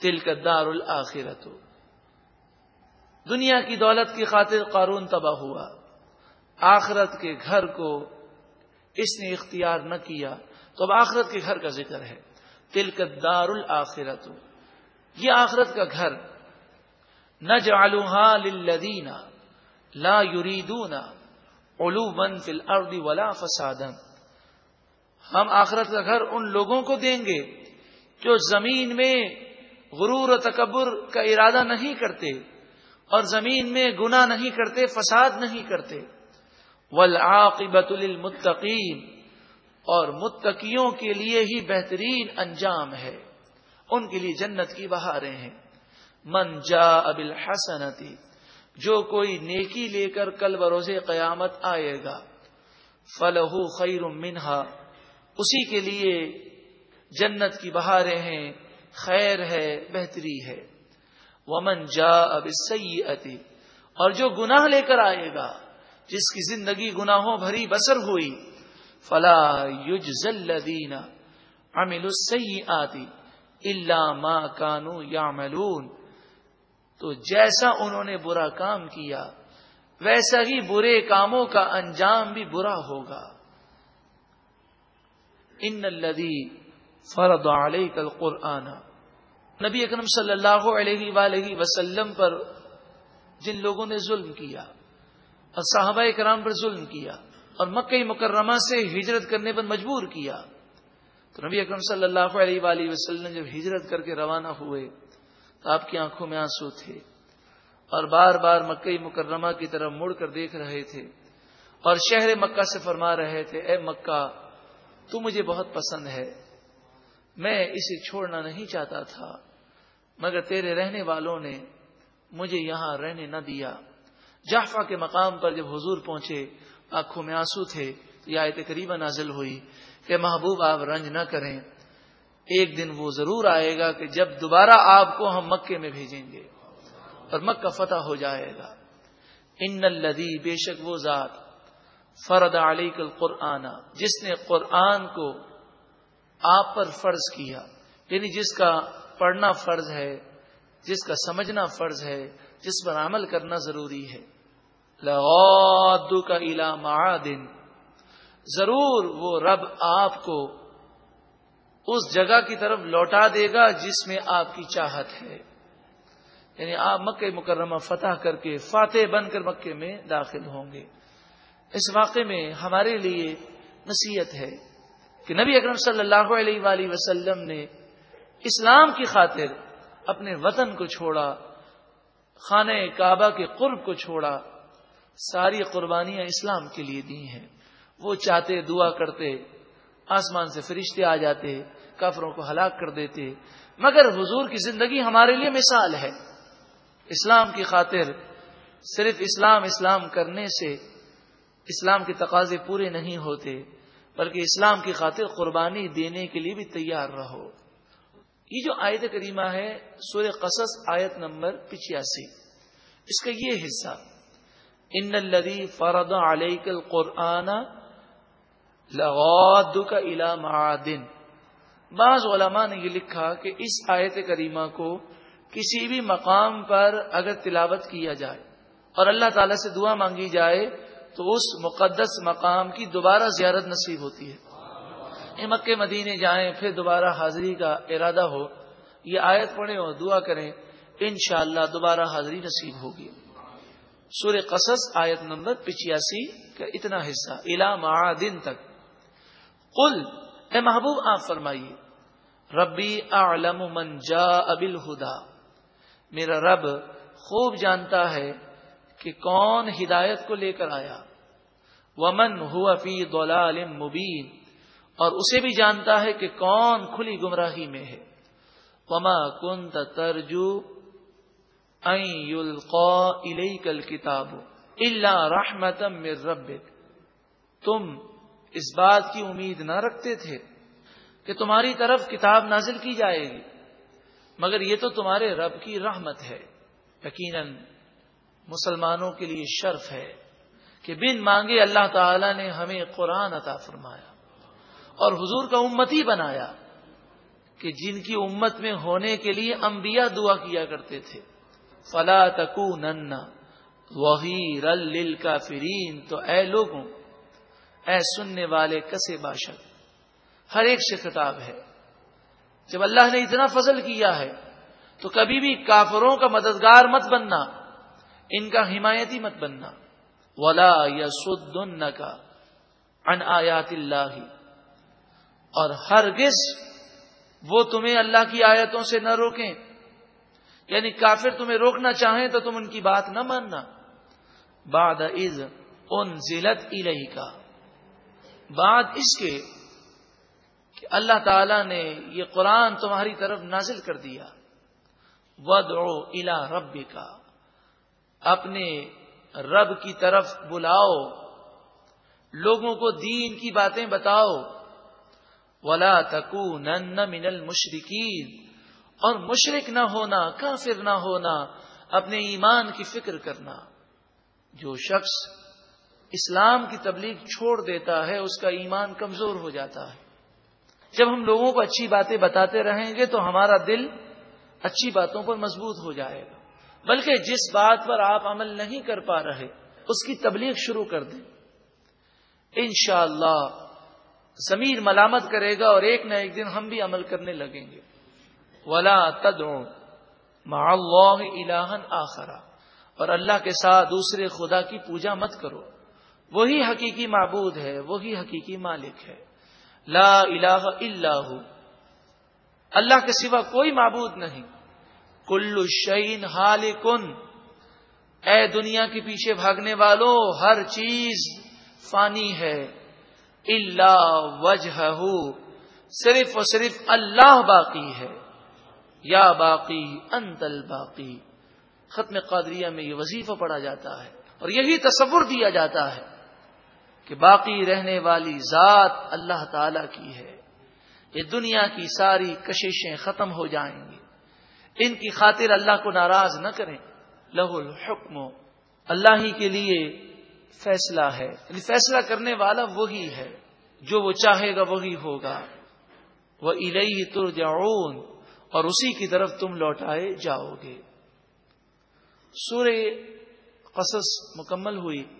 تل کا دار الآخرت دنیا کی دولت کی خاطر قارون تباہ ہوا. آخرت کے گھر کو اس نے اختیار نہ کیا. تو اب آخرت کے گھر کا ذکر ہے. تل کا دار الآخرت یہ آخرت کا گھر نہ جالوہا لدینہ لا یریدون علو من فل اردی ولا فسادن ہم آخرت کا گھر ان لوگوں کو دیں گے جو زمین میں غرور و تکبر کا ارادہ نہیں کرتے اور زمین میں گنا نہیں کرتے، فساد نہیں کرتے۔ والعاقبت للمتقین اور متقیوں کے لیے ہی بہترین انجام ہے۔ ان کے لیے جنت کی بہاریں ہیں۔ من جا ابل جو کوئی نیکی لے کر کل بروز قیامت آئے گا فلح خیر منہا اسی کے لیے جنت کی بہاریں ہیں۔ خیر ہے، بہتری ہے۔ ومن جا اب سی اور جو گناہ لے کر آئے گا، جس کی زندگی گناہوں بھری بسر ہوئی، فلا یوج ذلینہ امل آتی اللہ ماں کانو یا تو جیسا انہوں نے برا کام کیا، ویسا ہی برے کاموں کا انجام بھی برا ہوگا۔ ان الدی فرد علیہ کل قرآن نبی اکرم صلی اللہ علیہ وآلہ وسلم پر جن لوگوں نے ظلم کیا اور صحابہ کرام پر ظلم کیا اور مکئی مکرمہ سے ہجرت کرنے پر مجبور کیا، تو نبی اکرم صلی اللہ علیہ وآلہ وسلم جب ہجرت کر کے روانہ ہوئے تو آپ کی آنکھوں میں آنسو تھے اور بار بار مکئی مکرمہ کی طرف مڑ کر دیکھ رہے تھے اور شہر مکہ سے فرما رہے تھے، اے مکہ، تو مجھے بہت پسند ہے، میں اسے چھوڑنا نہیں چاہتا تھا۔ مگر تیرے رہنے والوں نے مجھے یہاں رہنے نہ دیا۔ جافا کے مقام پر جب حضور پہنچے، آنکھوں میں آنسو تھے تو یہ آیت قریبا نازل ہوئی کہ محبوب آپ رنج نہ کریں۔ ایک دن وہ ضرور آئے گا کہ جب دوبارہ آپ کو ہم مکے میں بھیجیں گے اور مکہ فتح ہو جائے گا۔ ان الدی بے شک وہ ذات فرد علی کل قرآن جس نے قرآن کو آپ پر فرض کیا یعنی جس کا پڑھنا فرض ہے، جس کا سمجھنا فرض ہے، جس پر عمل کرنا ضروری ہے۔ لغادو کا علا معدن ضرور وہ رب آپ کو اس جگہ کی طرف لوٹا دے گا جس میں آپ کی چاہت ہے۔ یعنی آپ مکہ مکرمہ فتح کر کے فاتح بن کر مکے میں داخل ہوں گے۔ اس واقعے میں ہمارے لیے نصیحت ہے کہ نبی اکرم صلی اللہ علیہ وآلہ وسلم نے اسلام کی خاطر اپنے وطن کو چھوڑا، خانہ کعبہ کے قرب کو چھوڑا، ساری قربانیاں اسلام کے لیے دی ہیں۔ وہ چاہتے، دعا کرتے، آسمان سے فرشتے آ جاتے، کافروں کو ہلاک کر دیتے۔ مگر حضور کی زندگی ہمارے لیے مثال ہے۔ اسلام کی خاطر صرف اسلام اسلام کرنے سے اسلام کے تقاضے پورے نہیں ہوتے، بلکہ اسلام کی خاطر قربانی دینے کے لیے بھی تیار رہو۔ یہ جو آیت کریمہ ہے سور قصص آیت نمبر پچیاسی، اس کا یہ حصہ، ان الدی فرد علیہ القرآن لغاد کا الا معدن بعض علماء نے یہ لکھا کہ اس آیت کریمہ کو کسی بھی مقام پر اگر تلاوت کیا جائے اور اللہ تعالی سے دعا مانگی جائے، تو اس مقدس مقام کی دوبارہ زیارت نصیب ہوتی ہے۔ مکے مدینے جائیں، پھر دوبارہ حاضری کا ارادہ ہو، یہ آیت پڑھیں اور دعا کریں، انشاءاللہ دوبارہ حاضری نصیب ہوگی۔ سور قصص آیت نمبر پچیاسی کا اتنا حصہ الا معدن تک۔ قل، اے محبوب، آپ فرمائیے، ربی اعلم من جا ابل ہدا میرا رب خوب جانتا ہے کہ کون ہدایت کو لے کر آیا۔ ومن ہوا فی دولال مبین۔ اور اسے بھی جانتا ہے کہ کون کھلی گمراہی میں ہے۔ وما کن ترجو کل کتاب اللہ رحمتم رب تم اس بات کی امید نہ رکھتے تھے کہ تمہاری طرف کتاب نازل کی جائے گی، مگر یہ تو تمہارے رب کی رحمت ہے۔ یقیناً مسلمانوں کے لیے شرف ہے کہ بن مانگے اللہ تعالی نے ہمیں قرآن عطا فرمایا۔ اور حضور کا امتی بنایا کہ جن کی امت میں ہونے کے لیے انبیاء دعا کیا کرتے تھے۔ فلا تکو نن وہی رل کا فرین تو اے لوگوں، اے سننے والے کسے باشد، ہر ایک سے خطاب ہے۔ جب اللہ نے اتنا فضل کیا ہے، تو کبھی بھی کافروں کا مددگار مت بننا، ان کا حمایتی مت بننا۔ ولا یا کا ان آیات اللہ اور ہر گز وہ تمہیں اللہ کی آیتوں سے نہ روکیں۔ یعنی کافر تمہیں روکنا چاہیں تو تم ان کی بات نہ ماننا۔ بعد از ان ضلعت الہی کا بعد اس کے کہ اللہ تعالی نے یہ قرآن تمہاری طرف نازل کر دیا۔ ود او الا رب کا اپنے رب کی طرف بلاؤ۔ لوگوں کو دین کی باتیں بتاؤ۔ ولا تکو نن من المشرقین اور مشرق نہ ہونا، کافر نہ ہونا، اپنے ایمان کی فکر کرنا۔ جو شخص اسلام کی تبلیغ چھوڑ دیتا ہے، اس کا ایمان کمزور ہو جاتا ہے۔ جب ہم لوگوں کو اچھی باتیں بتاتے رہیں گے، تو ہمارا دل اچھی باتوں پر مضبوط ہو جائے گا۔ بلکہ جس بات پر آپ عمل نہیں کر پا رہے، اس کی تبلیغ شروع کر دیں۔ انشاءاللہ اللہ زمین ملامت کرے گا اور ایک نہ ایک دن ہم بھی عمل کرنے لگیں گے۔ ولا مع اللہ الہن آخرا اور اللہ کے ساتھ دوسرے خدا کی پوجا مت کرو۔ وہی حقیقی معبود ہے، وہی حقیقی مالک ہے۔ لا الہ الا ہو اللہ کے سوا کوئی معبود نہیں۔ کل شعین حال اے دنیا کے پیچھے بھاگنے والوں، ہر چیز فانی ہے۔ اللہ وجہ صرف اور صرف اللہ باقی ہے۔ یا باقی انتل باقی ختم قادریہ میں یہ وظیفہ پڑھا جاتا ہے اور یہی تصور دیا جاتا ہے کہ باقی رہنے والی ذات اللہ تعالی کی ہے۔ یہ دنیا کی ساری کششیں ختم ہو جائیں گی۔ ان کی خاطر اللہ کو ناراض نہ کریں۔ لہ الحکم۔ اللہ ہی کے لیے فیصلہ ہے۔ یعنی فیصلہ کرنے والا وہی ہے۔ جو وہ چاہے گا وہی ہوگا۔ وہ الہی ترجعون۔ اور اسی کی طرف تم لوٹائے جاؤ گے۔ سورہ قصص مکمل ہوئی۔